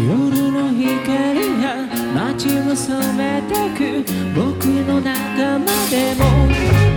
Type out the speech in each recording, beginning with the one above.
夜の光が街を染めてく僕の仲間でも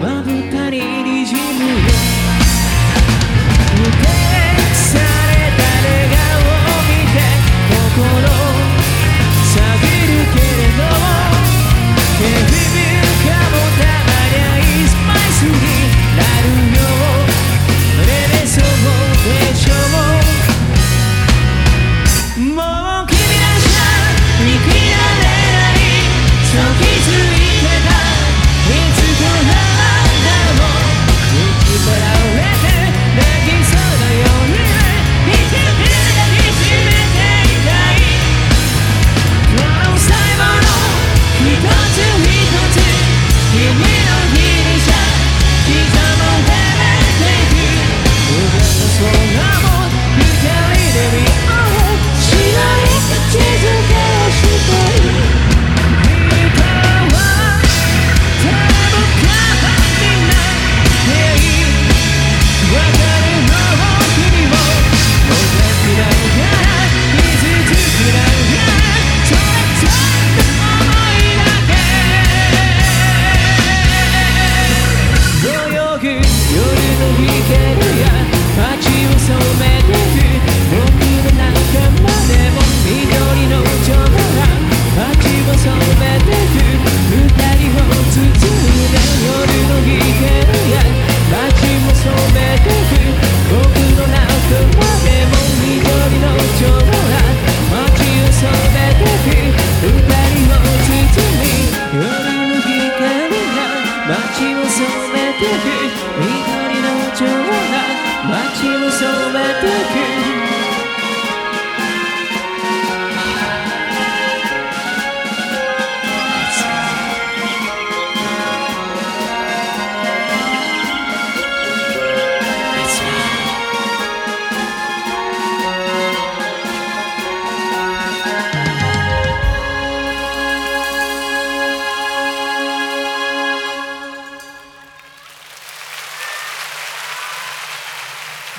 问